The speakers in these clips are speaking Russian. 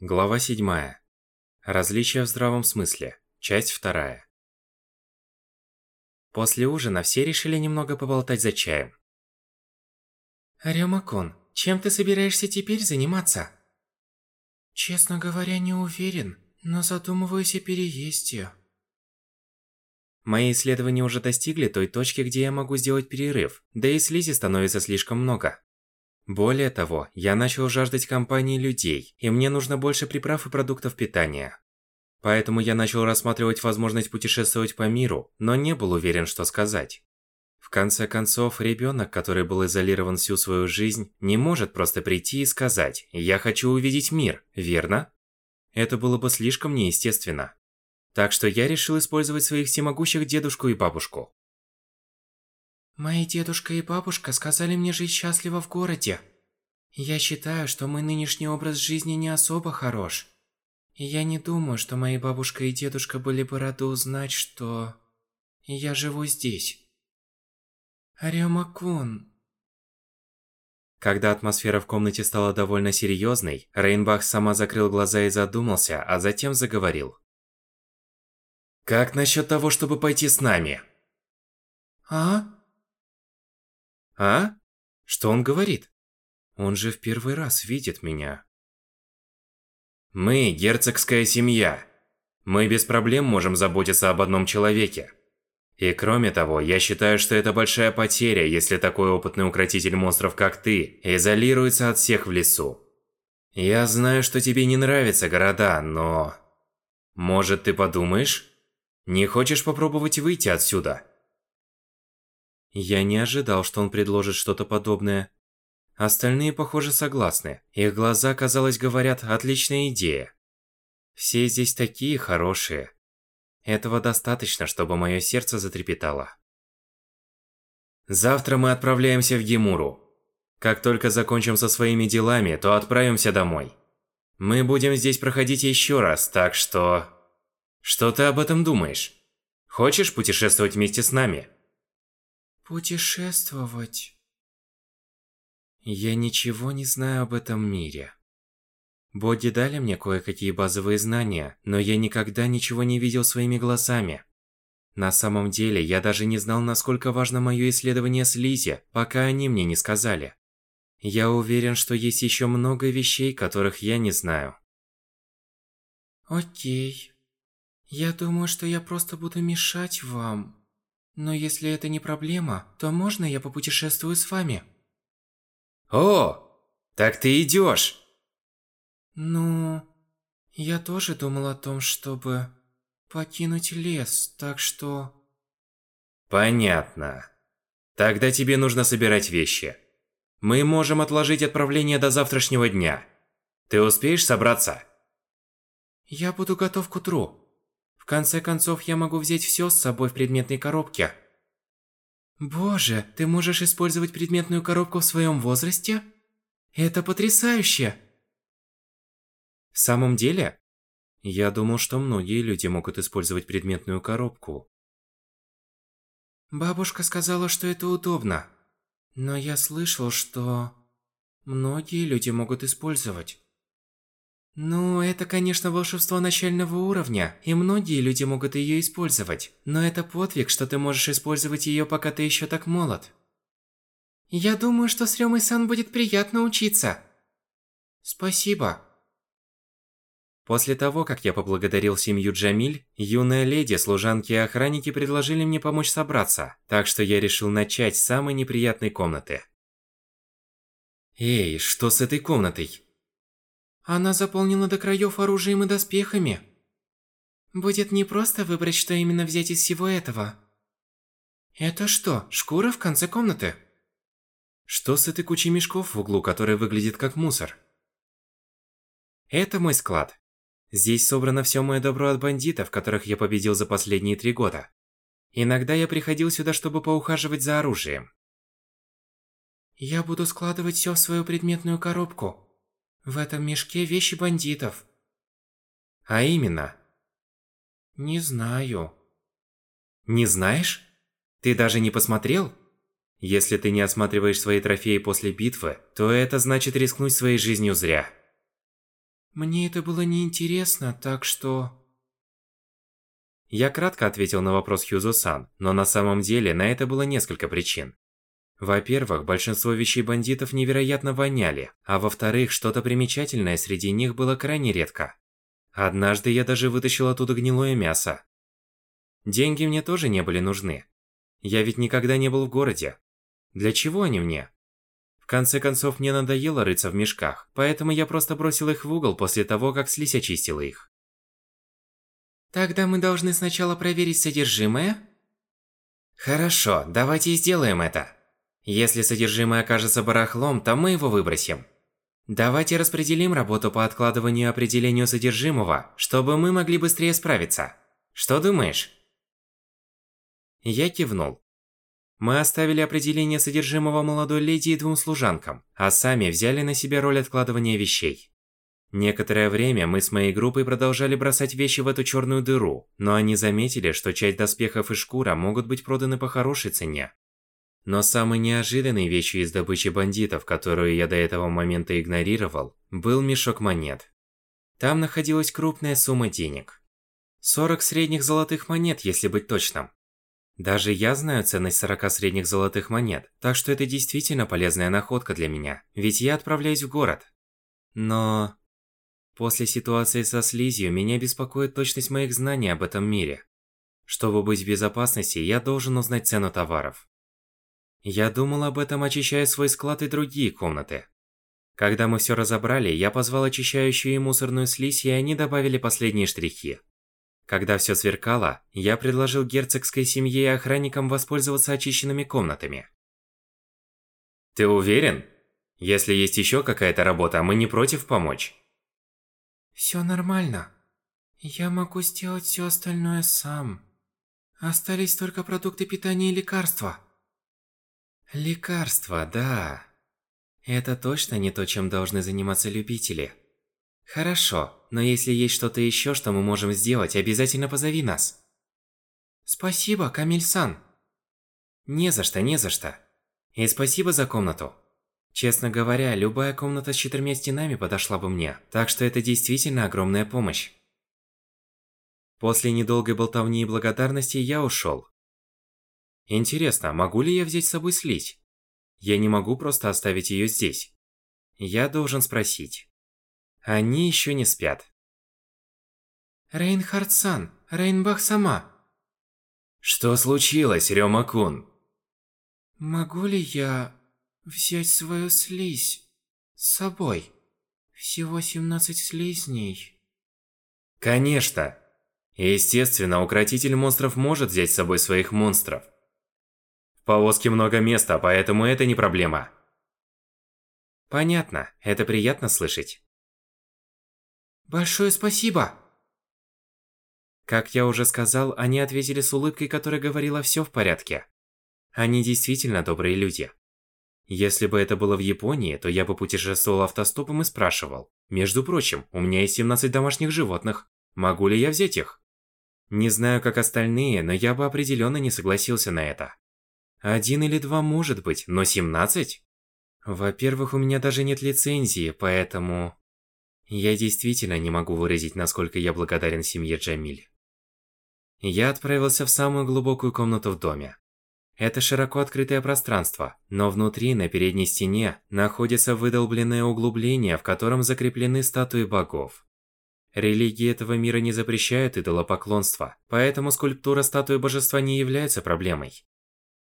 Глава 7. Различия в здравом смысле. Часть 2. После ужина все решили немного поболтать за чаем. Рёма-кун, чем ты собираешься теперь заниматься? Честно говоря, не уверен, но задумываюсь о переезде. Мои исследования уже достигли той точки, где я могу сделать перерыв, да и слизи становится слишком много. Более того, я начал жаждать компании людей, и мне нужно больше приправ и продуктов питания. Поэтому я начал рассматривать возможность путешествовать по миру, но не был уверен, что сказать. В конце концов, ребенок, который был изолирован всю свою жизнь, не может просто прийти и сказать «Я хочу увидеть мир», верно? Это было бы слишком неестественно. Так что я решил использовать своих всемогущих дедушку и бабушку. Мои дедушка и бабушка сказали мне жить счастливо в городе. Я считаю, что мой нынешний образ жизни не особо хорош. Я не думаю, что мои бабушка и дедушка были бы рады узнать, что... Я живу здесь. Рёма-кун... Когда атмосфера в комнате стала довольно серьезной, Рейнбах сама закрыл глаза и задумался, а затем заговорил. «Как насчет того, чтобы пойти с нами?» «А?» А? Что он говорит? Он же в первый раз видит меня. Мы герцогская семья. Мы без проблем можем заботиться об одном человеке. И кроме того, я считаю, что это большая потеря, если такой опытный укротитель монстров, как ты, изолируется от всех в лесу. Я знаю, что тебе не нравятся города, но... Может, ты подумаешь? Не хочешь попробовать выйти отсюда? Я не ожидал, что он предложит что-то подобное. Остальные, похоже, согласны. Их глаза, казалось, говорят «отличная идея». Все здесь такие хорошие. Этого достаточно, чтобы мое сердце затрепетало. Завтра мы отправляемся в Гемуру. Как только закончим со своими делами, то отправимся домой. Мы будем здесь проходить еще раз, так что... Что ты об этом думаешь? Хочешь путешествовать вместе с нами? Путешествовать. Я ничего не знаю об этом мире. Боги дали мне кое-какие базовые знания, но я никогда ничего не видел своими глазами. На самом деле, я даже не знал, насколько важно мое исследование слизи, пока они мне не сказали. Я уверен, что есть еще много вещей, которых я не знаю. Окей. Я думаю, что я просто буду мешать вам. Но если это не проблема, то можно я попутешествую с вами? О, так ты идешь. Ну, я тоже думал о том, чтобы покинуть лес, так что... Понятно. Тогда тебе нужно собирать вещи. Мы можем отложить отправление до завтрашнего дня. Ты успеешь собраться? Я буду готов к утру конце концов, я могу взять все с собой в предметной коробке. Боже, ты можешь использовать предметную коробку в своем возрасте? Это потрясающе! В самом деле? Я думал, что многие люди могут использовать предметную коробку. Бабушка сказала, что это удобно. Но я слышал, что... Многие люди могут использовать. Ну, это, конечно, волшебство начального уровня, и многие люди могут ее использовать. Но это подвиг, что ты можешь использовать ее, пока ты еще так молод. Я думаю, что с Рёмой-сан будет приятно учиться. Спасибо. После того, как я поблагодарил семью Джамиль, юная леди, служанки и охранники предложили мне помочь собраться, так что я решил начать с самой неприятной комнаты. Эй, что с этой комнатой? Она заполнена до краев оружием и доспехами. Будет непросто выбрать, что именно взять из всего этого. Это что, шкура в конце комнаты? Что с этой кучей мешков в углу, которая выглядит как мусор? Это мой склад. Здесь собрано все мое добро от бандитов, которых я победил за последние три года. Иногда я приходил сюда, чтобы поухаживать за оружием. Я буду складывать все в свою предметную коробку. В этом мешке вещи бандитов. А именно? Не знаю. Не знаешь? Ты даже не посмотрел? Если ты не осматриваешь свои трофеи после битвы, то это значит рискнуть своей жизнью зря. Мне это было неинтересно, так что... Я кратко ответил на вопрос Хьюзо-сан, но на самом деле на это было несколько причин. Во-первых, большинство вещей бандитов невероятно воняли, а во-вторых, что-то примечательное среди них было крайне редко. Однажды я даже вытащил оттуда гнилое мясо. Деньги мне тоже не были нужны. Я ведь никогда не был в городе. Для чего они мне? В конце концов, мне надоело рыться в мешках, поэтому я просто бросил их в угол после того, как слизь очистила их. Тогда мы должны сначала проверить содержимое? Хорошо, давайте сделаем это. Если содержимое окажется барахлом, то мы его выбросим. Давайте распределим работу по откладыванию и определению содержимого, чтобы мы могли быстрее справиться. Что думаешь? Я кивнул. Мы оставили определение содержимого молодой леди и двум служанкам, а сами взяли на себя роль откладывания вещей. Некоторое время мы с моей группой продолжали бросать вещи в эту черную дыру, но они заметили, что часть доспехов и шкура могут быть проданы по хорошей цене. Но самой неожиданной вещью из добычи бандитов, которую я до этого момента игнорировал, был мешок монет. Там находилась крупная сумма денег. 40 средних золотых монет, если быть точным. Даже я знаю ценность 40 средних золотых монет, так что это действительно полезная находка для меня, ведь я отправляюсь в город. Но... После ситуации со слизью меня беспокоит точность моих знаний об этом мире. Чтобы быть в безопасности, я должен узнать цену товаров. Я думал об этом, очищая свой склад и другие комнаты. Когда мы все разобрали, я позвал очищающую и мусорную слизь, и они добавили последние штрихи. Когда все сверкало, я предложил герцогской семье и охранникам воспользоваться очищенными комнатами. Ты уверен? Если есть еще какая-то работа, мы не против помочь. Все нормально. Я могу сделать все остальное сам. Остались только продукты питания и лекарства. Лекарства, да. Это точно не то, чем должны заниматься любители. Хорошо, но если есть что-то еще, что мы можем сделать, обязательно позови нас. Спасибо, Камиль-сан. Не за что, не за что. И спасибо за комнату. Честно говоря, любая комната с четырьмя стенами подошла бы мне, так что это действительно огромная помощь. После недолгой болтовни и благодарности я ушел. Интересно, могу ли я взять с собой слизь? Я не могу просто оставить ее здесь. Я должен спросить. Они еще не спят. Рейнхард-сан, Рейнбах сама. Что случилось, Рёма-кун? Могу ли я взять свою слизь с собой? Всего 17 слизней. Конечно. Естественно, укротитель монстров может взять с собой своих монстров повозке много места, поэтому это не проблема. Понятно, это приятно слышать. Большое спасибо! Как я уже сказал, они ответили с улыбкой, которая говорила «все в порядке». Они действительно добрые люди. Если бы это было в Японии, то я бы путешествовал автостопом и спрашивал. Между прочим, у меня есть 17 домашних животных. Могу ли я взять их? Не знаю, как остальные, но я бы определенно не согласился на это. Один или два может быть, но 17? Во-первых, у меня даже нет лицензии, поэтому... Я действительно не могу выразить, насколько я благодарен семье Джамиль. Я отправился в самую глубокую комнату в доме. Это широко открытое пространство, но внутри, на передней стене, находится выдолбленное углубление, в котором закреплены статуи богов. Религии этого мира не запрещают идолопоклонство, поэтому скульптура статуи божества не является проблемой.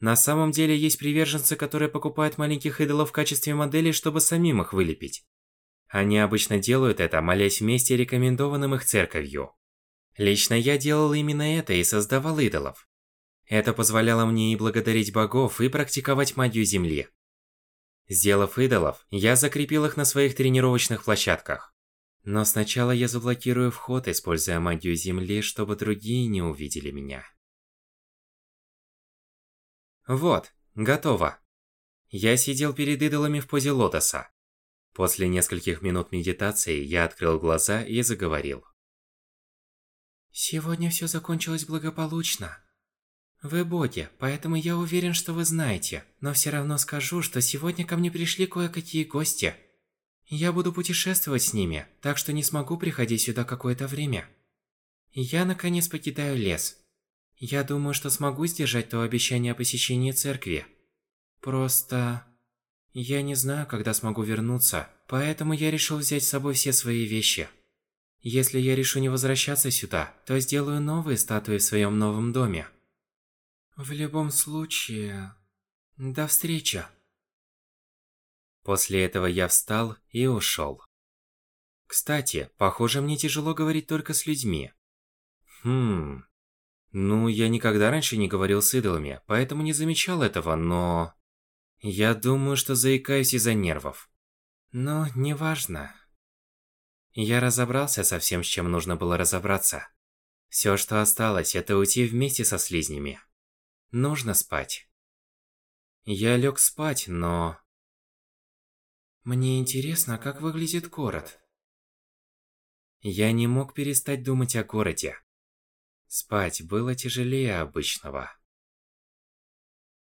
На самом деле есть приверженцы, которые покупают маленьких идолов в качестве моделей, чтобы самим их вылепить. Они обычно делают это, молясь вместе рекомендованным их церковью. Лично я делал именно это и создавал идолов. Это позволяло мне и благодарить богов, и практиковать магию Земли. Сделав идолов, я закрепил их на своих тренировочных площадках. Но сначала я заблокирую вход, используя магию Земли, чтобы другие не увидели меня. Вот, готово. Я сидел перед идолами в позе лотоса. После нескольких минут медитации я открыл глаза и заговорил. Сегодня все закончилось благополучно. Вы боги, поэтому я уверен, что вы знаете, но все равно скажу, что сегодня ко мне пришли кое-какие гости. Я буду путешествовать с ними, так что не смогу приходить сюда какое-то время. Я наконец покидаю лес. Я думаю, что смогу сдержать то обещание о посещении церкви. Просто... Я не знаю, когда смогу вернуться, поэтому я решил взять с собой все свои вещи. Если я решу не возвращаться сюда, то сделаю новые статуи в своем новом доме. В любом случае... До встречи. После этого я встал и ушел. Кстати, похоже, мне тяжело говорить только с людьми. Хм... Ну, я никогда раньше не говорил с идолами, поэтому не замечал этого, но... Я думаю, что заикаюсь из-за нервов. Но неважно. Я разобрался со всем, с чем нужно было разобраться. Все, что осталось, это уйти вместе со слизнями. Нужно спать. Я лег спать, но... Мне интересно, как выглядит город. Я не мог перестать думать о городе. Спать было тяжелее обычного.